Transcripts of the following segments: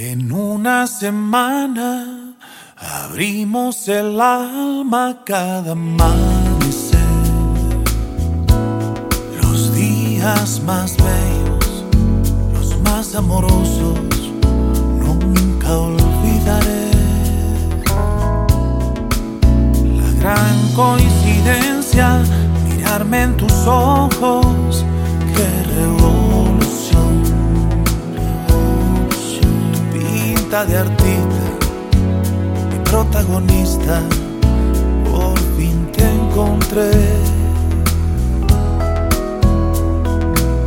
En una semana abrimos el alma cada amanecer. Los días más bellos, los más amorosos, nunca olvidaré. La gran coincidencia, mirarme en tus ojos, revolución, revolución. De artista, mi protagonista, por fin te encontré.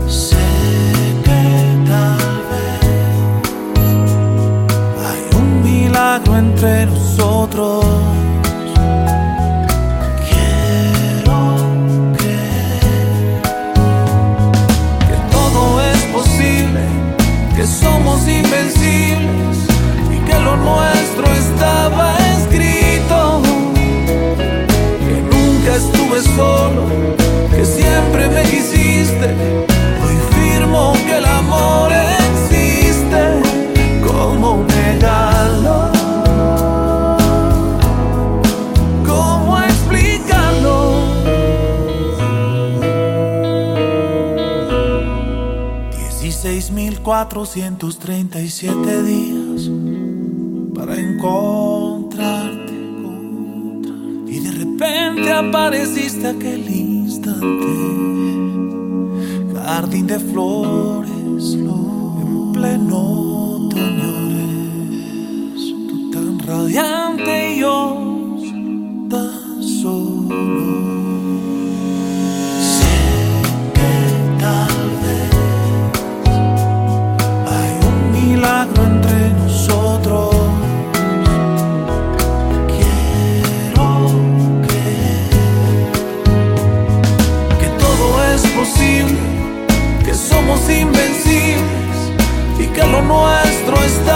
Sé que tal vez hay un milagro entre nosotros. Solo, que siempre me quisiste. Hoy firmo que el amor existe como un regalo. ¿Cómo explicarlo? 16.437 días para encontrarte, encontrarte. Y de apareciste aquel instante, jardín de flores, flor, en pleno que somos invencibles y que lo nuestro está.